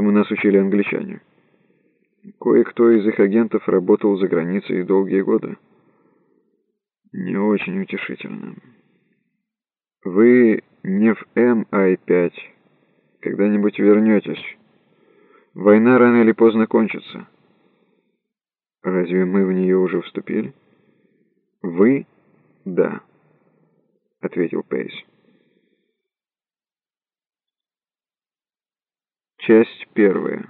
Этому нас учили англичане. Кое-кто из их агентов работал за границей долгие годы. Не очень утешительно. Вы не в МИ-5. Когда-нибудь вернетесь. Война рано или поздно кончится. Разве мы в нее уже вступили? Вы — да, — ответил Пейс. Часть первая.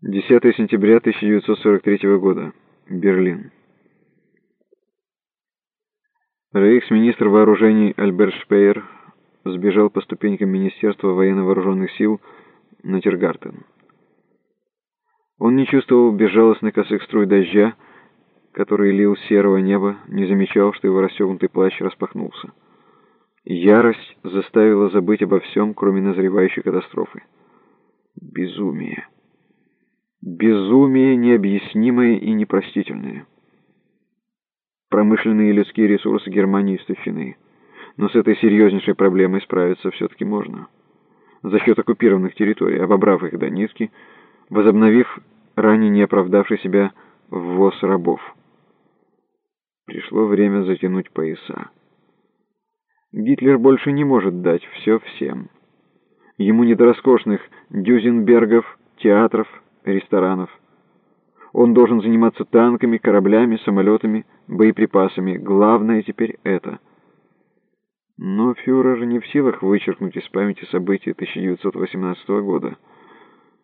10 сентября 1943 года. Берлин. Рейхсминистр вооружений Альберт Шпеер сбежал по ступенькам Министерства военно-вооруженных сил на Тиргартен. Он не чувствовал безжалостных косых струй дождя, который лил серого неба, не замечал, что его расстегнутый плащ распахнулся. Ярость заставила забыть обо всем, кроме назревающей катастрофы. Безумие. Безумие необъяснимое и непростительное. Промышленные и людские ресурсы Германии истощены. Но с этой серьезнейшей проблемой справиться все-таки можно. За счет оккупированных территорий, обобрав их до низки, возобновив ранее не оправдавший себя ввоз рабов. Пришло время затянуть пояса. Гитлер больше не может дать все всем. Ему не до роскошных дюзенбергов, театров, ресторанов. Он должен заниматься танками, кораблями, самолетами, боеприпасами. Главное теперь это. Но фюрер не в силах вычеркнуть из памяти события 1918 года.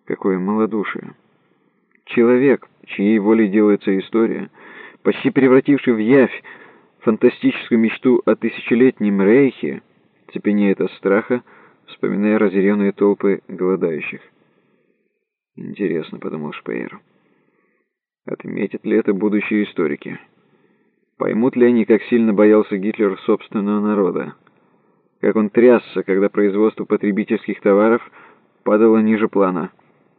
Какое малодушие. Человек, чьей волей делается история, почти превративший в явь фантастическую мечту о тысячелетнем рейхе, цепенеет от страха, вспоминая разъяренные толпы голодающих. «Интересно», — подумал Шпеер. «Отметят ли это будущие историки? Поймут ли они, как сильно боялся Гитлер собственного народа? Как он трясся, когда производство потребительских товаров падало ниже плана?»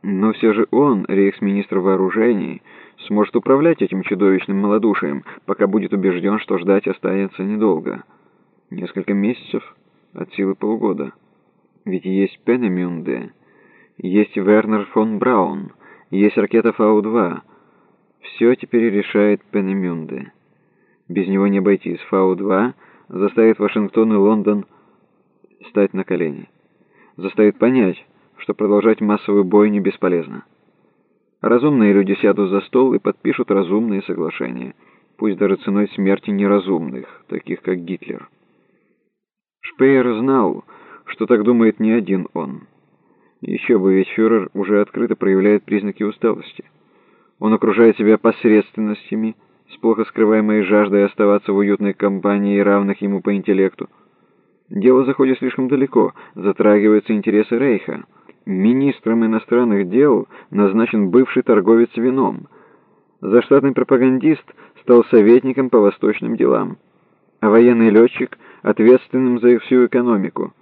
Но все же он, рейхсминистр вооружений, сможет управлять этим чудовищным малодушием, пока будет убежден, что ждать останется недолго. Несколько месяцев, от силы полгода. Ведь есть Пенемюнде, есть Вернер фон Браун, есть ракета Фау-2. Все теперь решает Пенемюнде. Без него не обойтись. Фау-2 заставит Вашингтон и Лондон стать на колени. Заставит понять, что продолжать массовую бойню бесполезно. Разумные люди сядут за стол и подпишут разумные соглашения, пусть даже ценой смерти неразумных, таких как Гитлер. Шпеер знал, что так думает не один он. Еще бы, ведь фюрер уже открыто проявляет признаки усталости. Он окружает себя посредственностями, с плохо скрываемой жаждой оставаться в уютной компании равных ему по интеллекту. Дело заходит слишком далеко, затрагиваются интересы Рейха. Министром иностранных дел назначен бывший торговец вином. Заштатный пропагандист стал советником по восточным делам, а военный летчик — ответственным за всю экономику.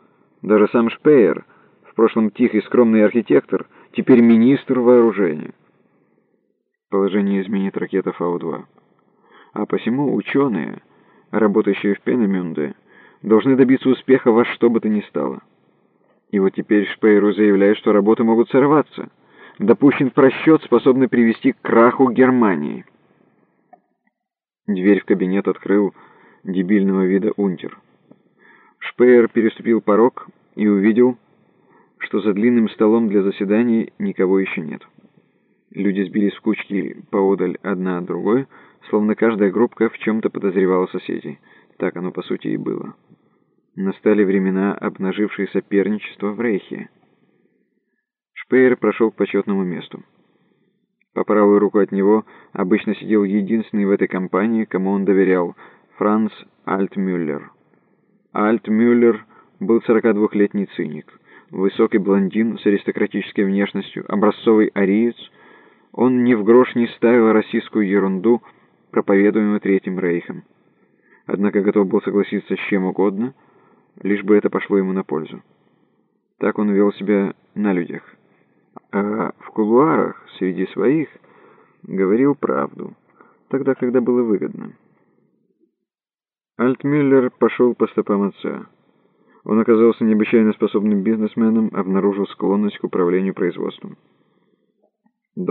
Даже сам Шпеер, в прошлом тихий скромный архитектор, теперь министр вооружения. Положение изменит ракета Фау-2. А посему ученые, работающие в Пенемюнде, должны добиться успеха во что бы то ни стало. И вот теперь Шпейру заявляет, что работы могут сорваться. Допущен просчет, способный привести к краху Германии. Дверь в кабинет открыл дебильного вида унтер. Шпеер переступил порог и увидел, что за длинным столом для заседаний никого еще нет. Люди сбились в кучки поодаль одна от другой, словно каждая группка в чем-то подозревала соседей. Так оно, по сути, и было. Настали времена, обнажившие соперничество в Рейхе. Шпеер прошел к почетному месту. По правую руку от него обычно сидел единственный в этой компании, кому он доверял, Франц Альтмюллер. Альтмюллер был 42-летний циник, высокий блондин с аристократической внешностью, образцовый ариец. Он ни в грош не ставил российскую ерунду, проповедуемую Третьим Рейхом. Однако готов был согласиться с чем угодно — лишь бы это пошло ему на пользу. Так он вел себя на людях. А в кулуарах, среди своих, говорил правду, тогда, когда было выгодно. Альтмюллер пошел по стопам отца. Он оказался необычайно способным бизнесменом, обнаружил склонность к управлению производством.